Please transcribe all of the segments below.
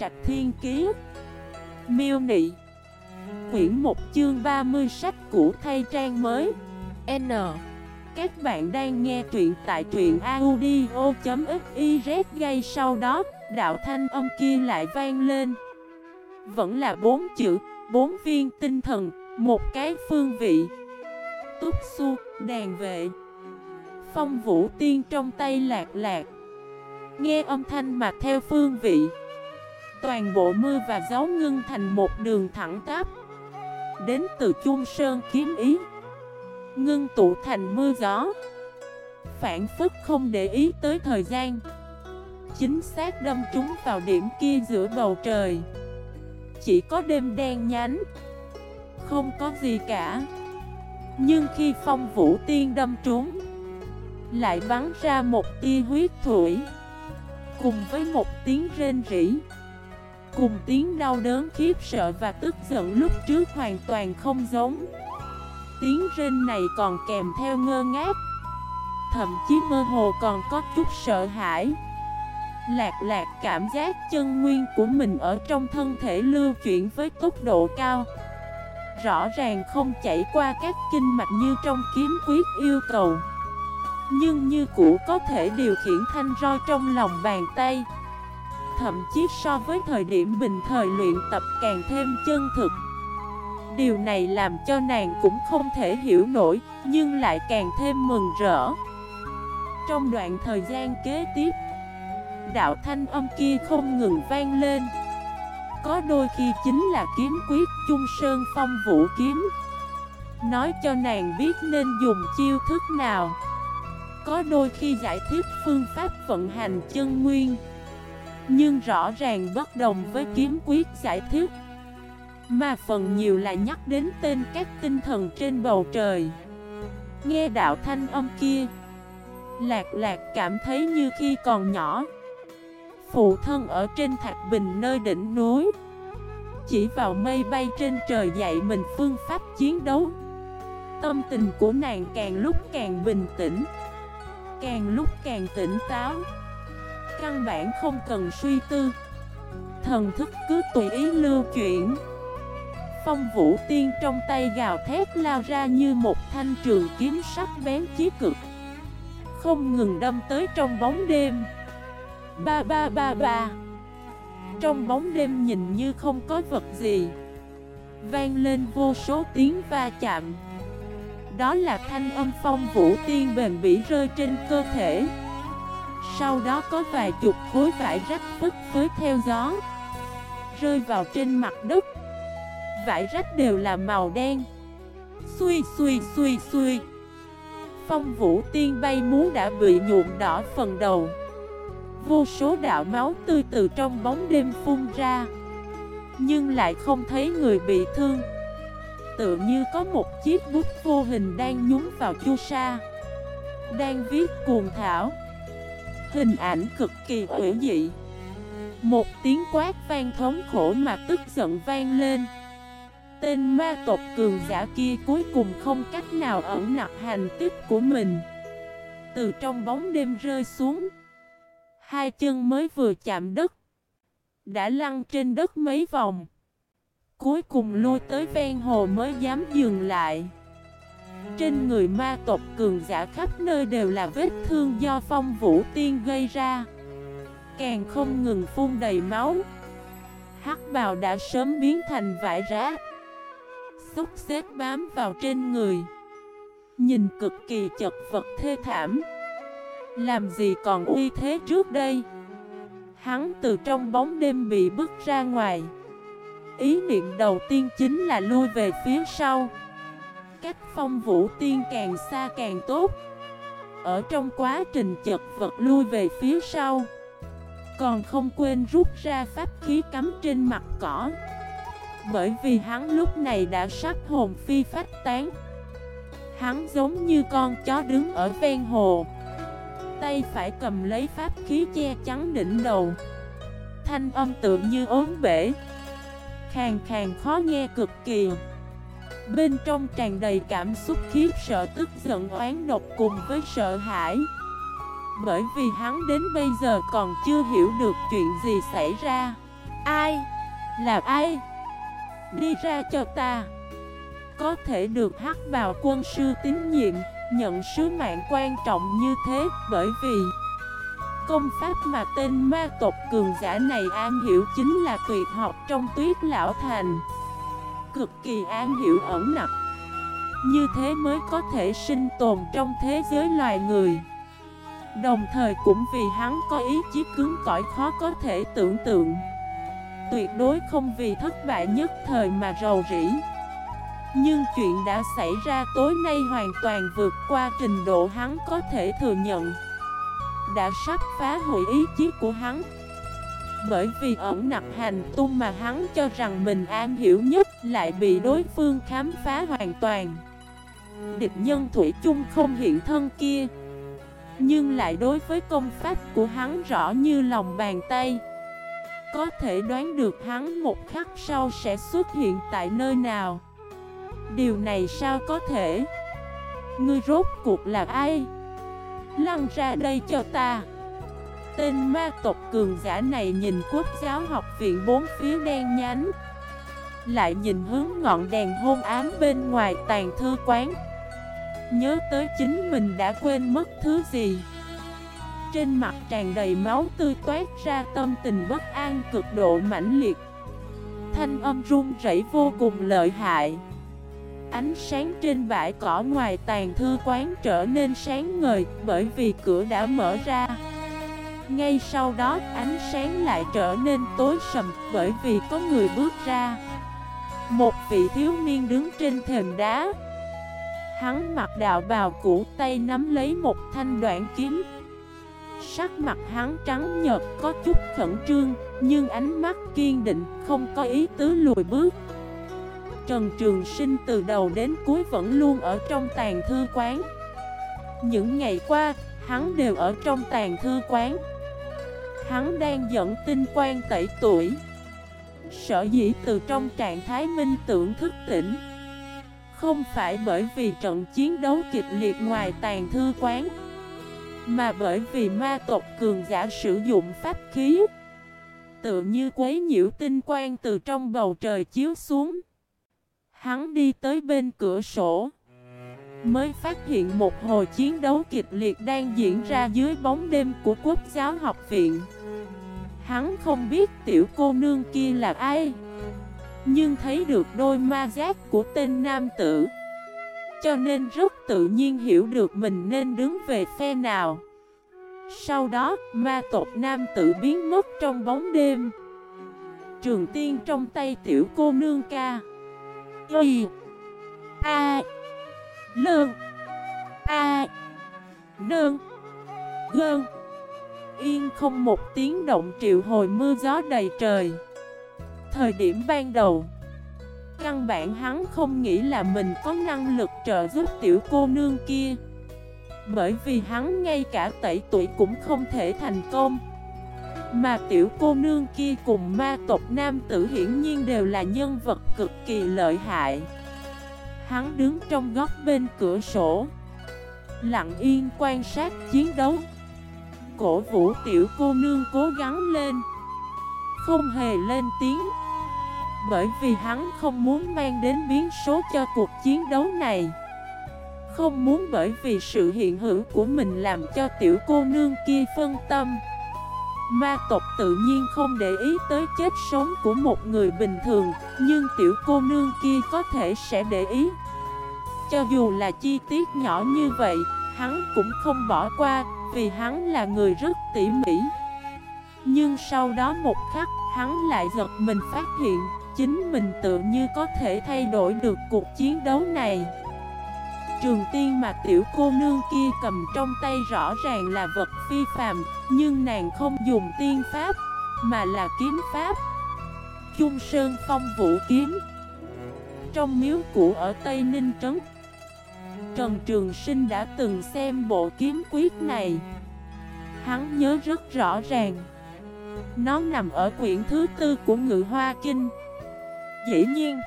Trạch Thiên Kiế Miêu Nị. Quyển 1 chương 30 sách cũ thay trang mới. N. Các bạn đang nghe truyện tại truyện audio.xyz gây sau đó Đạo thanh âm kia lại vang lên. Vẫn là bốn chữ, bốn viên tinh thần, một cái phương vị. Túc su, đàn vệ. Phong vũ tiên trong tay lạc lạc. Nghe âm thanh mà theo phương vị. Toàn bộ mưa và gió ngưng thành một đường thẳng tắp Đến từ chung sơn kiếm ý. Ngưng tụ thành mưa gió. Phản phức không để ý tới thời gian. Chính xác đâm trúng vào điểm kia giữa bầu trời. Chỉ có đêm đen nhánh. Không có gì cả. Nhưng khi phong vũ tiên đâm trúng, Lại bắn ra một tia huyết thủy. Cùng với một tiếng rên rỉ. Cùng tiếng đau đớn khiếp sợ và tức giận lúc trước hoàn toàn không giống. Tiếng rên này còn kèm theo ngơ ngác. Thậm chí mơ hồ còn có chút sợ hãi. Lạc lạc cảm giác chân nguyên của mình ở trong thân thể lưu chuyển với tốc độ cao. Rõ ràng không chảy qua các kinh mạch như trong kiếm quyết yêu cầu. Nhưng như cũ có thể điều khiển thanh roi trong lòng bàn tay. Thậm chí so với thời điểm bình thời luyện tập càng thêm chân thực. Điều này làm cho nàng cũng không thể hiểu nổi, Nhưng lại càng thêm mừng rỡ. Trong đoạn thời gian kế tiếp, Đạo thanh âm kia không ngừng vang lên. Có đôi khi chính là kiếm quyết chung sơn phong vũ kiếm. Nói cho nàng biết nên dùng chiêu thức nào. Có đôi khi giải thích phương pháp vận hành chân nguyên nhưng rõ ràng bất đồng với kiếm quyết giải thích. Mà phần nhiều là nhắc đến tên các tinh thần trên bầu trời. Nghe đạo thanh âm kia, Lạc lạc cảm thấy như khi còn nhỏ. Phụ thân ở trên thạch bình nơi đỉnh núi. Chỉ vào mây bay trên trời dạy mình phương pháp chiến đấu. Tâm tình của nàng càng lúc càng bình tĩnh. Càng lúc càng tỉnh táo. Căn bản không cần suy tư. Thần thức cứ tùy ý lưu chuyển. Phong vũ tiên trong tay gào thét lao ra như một thanh trường kiếm sắc bén chí cực. Không ngừng đâm tới trong bóng đêm. Ba ba ba ba. Trong bóng đêm nhìn như không có vật gì. Vang lên vô số tiếng va chạm. Đó là thanh âm phong vũ tiên bền bỉ rơi trên cơ thể sau đó có vài chục khối vải rách phức phới theo gió, Rơi vào trên mặt đất. Vải rách đều là màu đen. Xui xui xui xui. Phong vũ tiên bay muốn đã bị nhuộm đỏ phần đầu. Vô số đạo máu tươi từ trong bóng đêm phun ra, Nhưng lại không thấy người bị thương. Tự như có một chiếc bút vô hình đang nhúng vào chu sa, Đang viết cuồng thảo. Hình ảnh cực kỳ hữu dị. Một tiếng quát vang thống khổ mà tức giận vang lên. Tên ma tộc cường giả kia cuối cùng không cách nào ẩn nặc hành tích của mình. Từ trong bóng đêm rơi xuống, Hai chân mới vừa chạm đất, Đã lăn trên đất mấy vòng. Cuối cùng lôi tới ven hồ mới dám dừng lại trên người ma tộc cường giả khắp nơi đều là vết thương do phong vũ tiên gây ra. Càng không ngừng phun đầy máu, Hắc bào đã sớm biến thành vải rá Xúc xếp bám vào trên người. Nhìn cực kỳ chật vật thê thảm. Làm gì còn uy thế trước đây? Hắn từ trong bóng đêm bị bước ra ngoài. Ý niệm đầu tiên chính là lui về phía sau cách phong vũ tiên càng xa càng tốt. Ở trong quá trình chật vật lui về phía sau, Còn không quên rút ra pháp khí cắm trên mặt cỏ. Bởi vì hắn lúc này đã sắp hồn phi phách tán, Hắn giống như con chó đứng ở ven hồ, Tay phải cầm lấy pháp khí che chắn đỉnh đầu. Thanh âm tự như ốm bể Khàng khàng khó nghe cực kỳ. Bên trong tràn đầy cảm xúc khiếp sợ tức giận oán độc cùng với sợ hãi Bởi vì hắn đến bây giờ còn chưa hiểu được chuyện gì xảy ra Ai? Là ai? Đi ra cho ta Có thể được hắc vào quân sư tín nhiệm, Nhận sứ mạng quan trọng như thế Bởi vì Công pháp mà tên ma tộc cường giả này an hiểu chính là tuyệt học trong tuyết lão thành Cực kỳ an hiểu ẩn nặc. Như thế mới có thể sinh tồn trong thế giới loài người. Đồng thời cũng vì hắn có ý chí cứng cỏi khó có thể tưởng tượng. Tuyệt đối không vì thất bại nhất thời mà rầu rĩ. Nhưng chuyện đã xảy ra tối nay hoàn toàn vượt qua trình độ hắn có thể thừa nhận. Đã sắp phá hủy ý chí của hắn bởi vì ẩn nặc hành tung mà hắn cho rằng mình an hiểu nhất Lại bị đối phương khám phá hoàn toàn. Địch nhân Thủy chung không hiện thân kia. Nhưng lại đối với công pháp của hắn rõ như lòng bàn tay. Có thể đoán được hắn một khắc sau sẽ xuất hiện tại nơi nào. Điều này sao có thể? Ngươi rốt cuộc là ai? Lăn ra đây cho ta. Tên ma tộc cường giả này nhìn quốc giáo học viện bốn phía đen nhánh. Lại nhìn hướng ngọn đèn hôn ám bên ngoài tàn thư quán. Nhớ tới chính mình đã quên mất thứ gì. Trên mặt tràn đầy máu tươi toát ra tâm tình bất an cực độ mãnh liệt. Thanh âm run rẩy vô cùng lợi hại. Ánh sáng trên bãi cỏ ngoài tàn thư quán trở nên sáng ngời bởi vì cửa đã mở ra. Ngay sau đó ánh sáng lại trở nên tối sầm bởi vì có người bước ra. Một vị thiếu niên đứng trên thềm đá. Hắn mặc đạo bào cũ tay nắm lấy một thanh đoạn kiếm. Sắc mặt hắn trắng nhợt có chút khẩn trương Nhưng ánh mắt kiên định không có ý tứ lùi bước. Trần Trường Sinh từ đầu đến cuối vẫn luôn ở trong tàn thư quán. Những ngày qua, hắn đều ở trong tàn thư quán. Hắn đang dẫn tinh quan tẩy tuổi. Sở dĩ từ trong trạng thái minh tưởng thức tỉnh. Không phải bởi vì trận chiến đấu kịch liệt ngoài tàn thư quán, mà bởi vì ma tộc cường giả sử dụng pháp khí. Tự như quấy nhiễu tinh quang từ trong bầu trời chiếu xuống. Hắn đi tới bên cửa sổ. Mới phát hiện một hồi chiến đấu kịch liệt đang diễn ra dưới bóng đêm của quốc giáo học viện. Hắn không biết tiểu cô nương kia là ai Nhưng thấy được đôi ma giác của tên nam tử cho nên rất tự nhiên hiểu được mình nên đứng về phe nào. Sau đó, ma tộc nam tử biến mất trong bóng đêm. Trường tiên trong tay tiểu cô nương ca. Y A Lương A. Nương. Gơn. Yên không một tiếng động triệu hồi mưa gió đầy trời. Thời điểm ban đầu, Căn bản hắn không nghĩ là mình có năng lực trợ giúp tiểu cô nương kia. Bởi vì hắn ngay cả tẩy tuổi cũng không thể thành công. Mà tiểu cô nương kia cùng ma tộc nam tử hiển nhiên đều là nhân vật cực kỳ lợi hại. Hắn đứng trong góc bên cửa sổ. Lặng yên quan sát chiến đấu. Cổ vũ tiểu cô nương cố gắng lên. Không hề lên tiếng. Bởi vì hắn không muốn mang đến biến số cho cuộc chiến đấu này. Không muốn bởi vì sự hiện hữu của mình làm cho tiểu cô nương kia phân tâm. Ma tộc tự nhiên không để ý tới chết sống của một người bình thường, Nhưng tiểu cô nương kia có thể sẽ để ý. Cho dù là chi tiết nhỏ như vậy, Hắn cũng không bỏ qua, Vì hắn là người rất tỉ mỉ. Nhưng sau đó một khắc, Hắn lại giật mình phát hiện, chính mình tự như có thể thay đổi được cuộc chiến đấu này. Trường tiên mà tiểu cô nương kia cầm trong tay rõ ràng là vật phi phàm Nhưng nàng không dùng tiên pháp Mà là kiếm pháp. Trung Sơn Phong Vũ Kiếm. Trong miếu cũ ở Tây Ninh Trấn Trần Trường Sinh đã từng xem bộ kiếm quyết này. Hắn nhớ rất rõ ràng. Nó nằm ở quyển thứ tư của Ngự Hoa Kinh. Dĩ nhiên,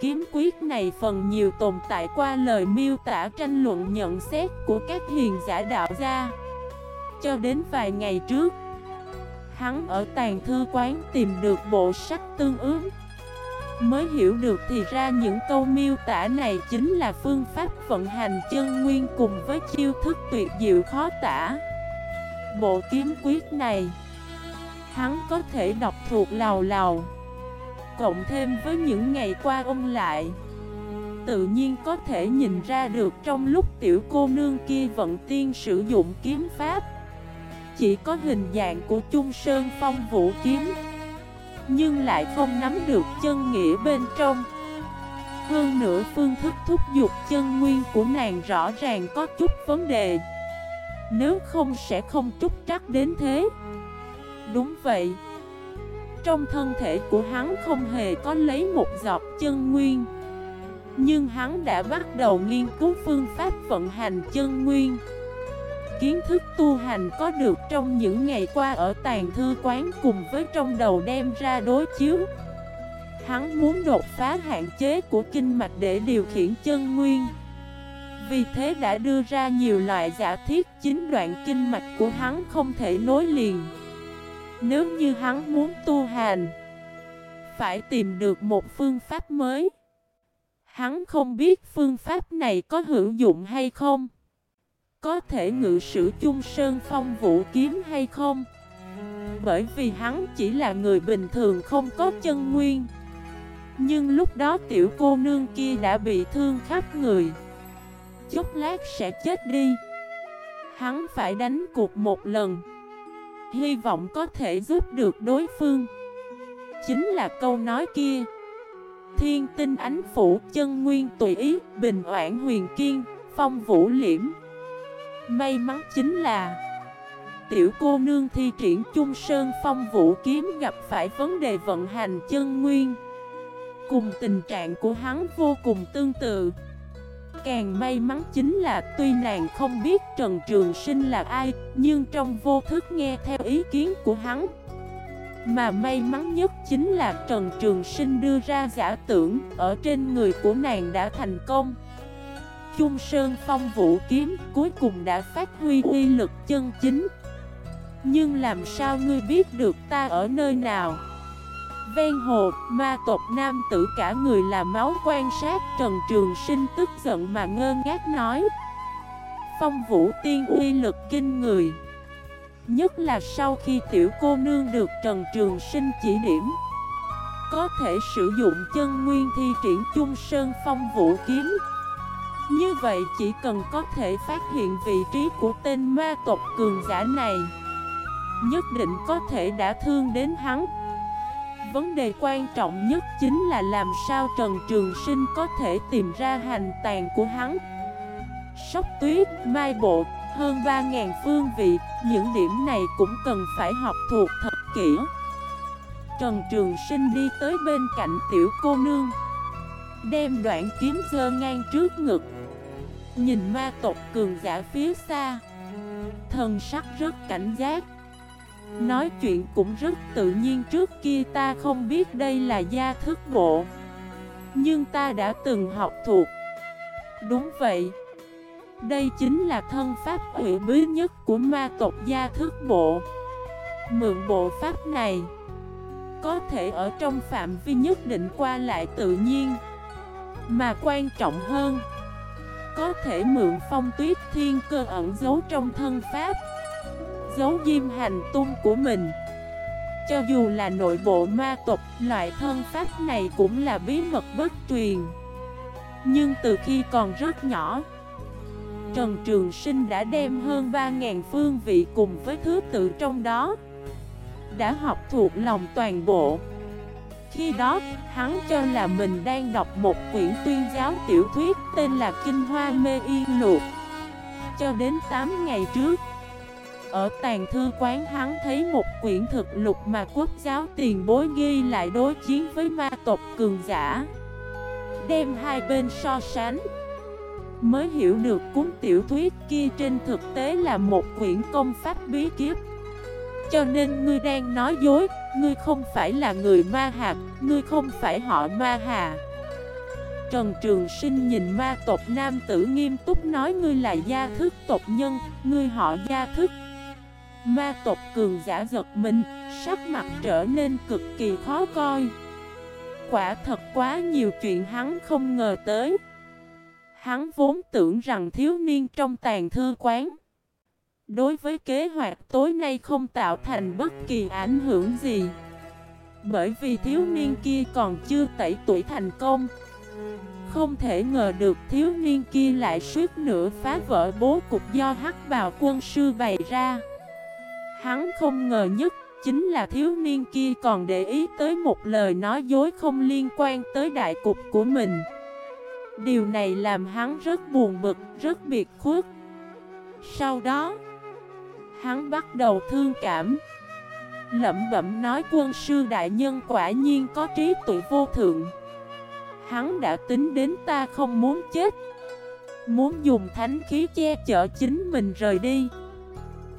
kiếm quyết này phần nhiều tồn tại qua lời miêu tả tranh luận nhận xét của các hiền giả đạo gia. Cho đến vài ngày trước, Hắn ở tàn thư quán tìm được bộ sách tương ứng. Mới hiểu được thì ra những câu miêu tả này chính là phương pháp vận hành chân nguyên cùng với chiêu thức tuyệt diệu khó tả. Bộ kiếm quyết này Hắn có thể đọc thuộc lào lào. Cộng thêm với những ngày qua ôn lại. Tự nhiên có thể nhìn ra được trong lúc tiểu cô nương kia vận tiên sử dụng kiếm pháp. Chỉ có hình dạng của Trung Sơn Phong Vũ Kiếm, Nhưng lại không nắm được chân nghĩa bên trong. Hơn nữa phương thức thúc giục chân nguyên của nàng rõ ràng có chút vấn đề. Nếu không sẽ không trúc trắc đến thế. Đúng vậy. Trong thân thể của hắn không hề có lấy một giọt chân nguyên. Nhưng hắn đã bắt đầu nghiên cứu phương pháp vận hành chân nguyên. Kiến thức tu hành có được trong những ngày qua ở tàn thư quán cùng với trong đầu đem ra đối chiếu. Hắn muốn đột phá hạn chế của kinh mạch để điều khiển chân nguyên. Vì thế đã đưa ra nhiều loại giả thiết chính đoạn kinh mạch của hắn không thể nối liền nếu như hắn muốn tu hành, Phải tìm được một phương pháp mới. Hắn không biết phương pháp này có hữu dụng hay không. Có thể ngự sử chung sơn phong vũ kiếm hay không? Bởi vì hắn chỉ là người bình thường không có chân nguyên. Nhưng lúc đó tiểu cô nương kia đã bị thương khắp người. Chốc lát sẽ chết đi. Hắn phải đánh cuộc một lần hy vọng có thể giúp được đối phương. Chính là câu nói kia. Thiên tinh ánh phủ, chân nguyên tùy ý, Bình oản huyền kiên, Phong vũ liễm. May mắn chính là, Tiểu cô nương thi triển chung sơn phong vũ kiếm gặp phải vấn đề vận hành chân nguyên. Cùng tình trạng của hắn vô cùng tương tự. Càng may mắn chính là tuy nàng không biết Trần Trường Sinh là ai, Nhưng trong vô thức nghe theo ý kiến của hắn. Mà may mắn nhất chính là Trần Trường Sinh đưa ra giả tưởng Ở trên người của nàng đã thành công. Trung Sơn Phong Vũ Kiếm cuối cùng đã phát huy uy lực chân chính. Nhưng làm sao ngươi biết được ta ở nơi nào? Ven hồ, ma tộc nam tử cả người là máu quan sát Trần Trường Sinh tức giận mà ngơ ngác nói. Phong vũ tiên uy lực kinh người. Nhất là sau khi tiểu cô nương được Trần Trường Sinh chỉ điểm Có thể sử dụng chân nguyên thi triển chung sơn phong vũ kiếm. Như vậy chỉ cần có thể phát hiện vị trí của tên ma tộc cường giả này Nhất định có thể đã thương đến hắn. Vấn đề quan trọng nhất chính là làm sao Trần Trường Sinh có thể tìm ra hành tàn của hắn. Sóc tuyết, mai bộ, hơn 3.000 phương vị Những điểm này cũng cần phải học thuộc thật kỹ Trần Trường Sinh đi tới bên cạnh tiểu cô nương Đem đoạn kiếm dơ ngang trước ngực. Nhìn ma tộc cường giả phía xa Thần sắc rất cảnh giác. Nói chuyện cũng rất tự nhiên trước kia ta không biết đây là gia thức bộ. Nhưng ta đã từng học thuộc. Đúng vậy. Đây chính là thân pháp ủy bí nhất của ma tộc gia thức bộ. Mượn bộ pháp này, Có thể ở trong phạm vi nhất định qua lại tự nhiên. Mà quan trọng hơn, Có thể mượn phong tuyết thiên cơ ẩn giấu trong thân pháp giấu diêm hành tung của mình. Cho dù là nội bộ ma tộc, loại thân pháp này cũng là bí mật bất truyền Nhưng từ khi còn rất nhỏ Trần Trường Sinh đã đem hơn 3.000 phương vị cùng với thứ tự trong đó Đã học thuộc lòng toàn bộ. Khi đó, hắn cho là mình đang đọc một quyển tuyên giáo tiểu thuyết tên là Kinh Hoa Mê Yên Luộc Cho đến 8 ngày trước ở tàn thư quán hắn thấy một quyển thực lục mà quốc giáo tiền bối ghi lại đối chiến với ma tộc cường giả. Đem hai bên so sánh. Mới hiểu được cuốn tiểu thuyết kia trên thực tế là một quyển công pháp bí kiếp Cho nên ngươi đang nói dối, Ngươi không phải là người ma hạt, Ngươi không phải họ ma hà. Trần Trường Sinh nhìn ma tộc nam tử nghiêm túc nói ngươi là gia thức tộc nhân, Ngươi họ gia thức Ma tộc cường giả giật mình, sắc mặt trở nên cực kỳ khó coi. Quả thật quá nhiều chuyện hắn không ngờ tới. Hắn vốn tưởng rằng thiếu niên trong tàn thư quán Đối với kế hoạch tối nay không tạo thành bất kỳ ảnh hưởng gì. Bởi vì thiếu niên kia còn chưa tẩy tuổi thành công Không thể ngờ được thiếu niên kia lại suýt nữa phá vỡ bố cục do hắc bào quân sư bày ra. Hắn không ngờ nhất chính là thiếu niên kia còn để ý tới một lời nói dối không liên quan tới đại cục của mình. Điều này làm hắn rất buồn bực, rất biệt khuất. Sau đó Hắn bắt đầu thương cảm. Lẩm bẩm nói quân sư đại nhân quả nhiên có trí tuệ vô thượng. Hắn đã tính đến ta không muốn chết. Muốn dùng thánh khí che chở chính mình rời đi.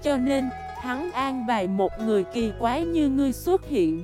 Cho nên Hắn an bài một người kỳ quái như ngươi xuất hiện.